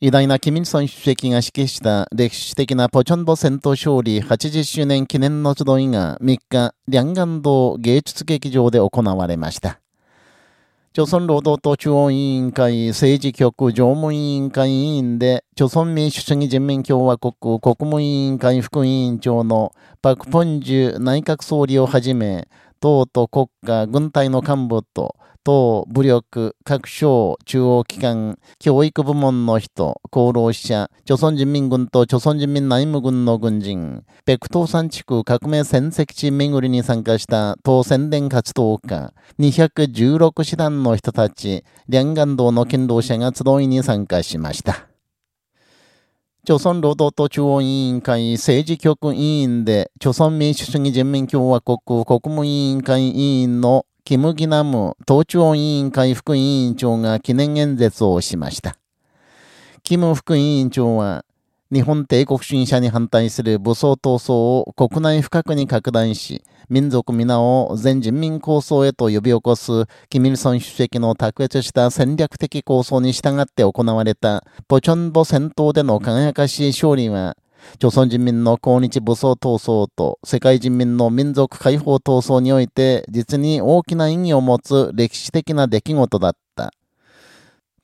偉大なキミルソン主席が指揮した歴史的なポチョンボ戦闘勝利80周年記念の集いが3日、リャンガン道芸術劇場で行われました。朝鮮労働党中央委員会政治局常務委員会委員で、朝鮮民主主義人民共和国国務委員会副委員長のパク・ポンジュ内閣総理をはじめ、党と国家、軍隊の幹部と、党、武力、各省、中央機関、教育部門の人、功労者、朝鮮人民軍と朝鮮人民内務軍の軍人、北東山地区革命戦績地巡りに参加した党宣伝活動家、216師団の人たち、両岸道の勤労者が集いに参加しました。朝鮮労働党中央委員会政治局委員で、朝鮮民主主義人民共和国国務委員会委員のキム・ギナム党中央委員会副委員長が記念演説をしました。キム副委員長は、日本帝国主義者に反対する武装闘争を国内深くに拡大し、民族皆を全人民構想へと呼び起こす、キミルソン主席の卓越した戦略的構想に従って行われた、ポチョンボ戦闘での輝かしい勝利は、朝鮮人民の抗日武装闘争と世界人民の民族解放闘争において実に大きな意義を持つ歴史的な出来事だった。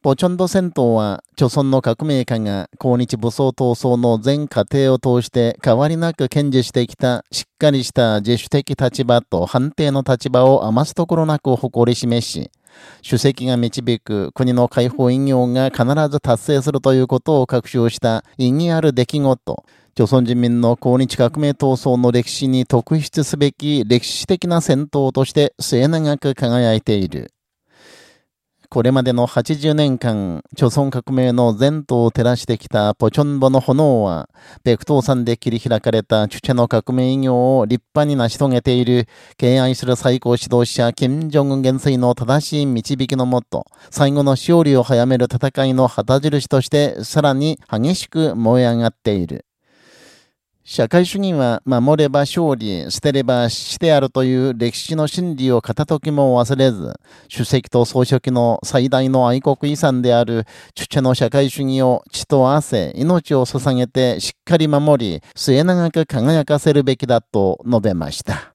ポチョンド戦闘は、朝鮮の革命家が抗日武装闘争の全過程を通して変わりなく堅持してきたしっかりした自主的立場と判定の立場を余すところなく誇り示し、主席が導く国の解放引用が必ず達成するということを確証した意義ある出来事、朝鮮人民の抗日革命闘争の歴史に特筆すべき歴史的な戦闘として末永く輝いている。これまでの80年間、朝鮮革命の前途を照らしてきたポチョンボの炎は、北東山で切り開かれたチュチェの革命偉業を立派に成し遂げている、敬愛する最高指導者、金正恩元帥の正しい導きのもと、最後の勝利を早める戦いの旗印として、さらに激しく燃え上がっている。社会主義は守れば勝利、捨てれば死であるという歴史の真理を片時も忘れず、主席と総書記の最大の愛国遺産である、チュチェの社会主義を血と汗、命を捧げてしっかり守り、末永く輝かせるべきだと述べました。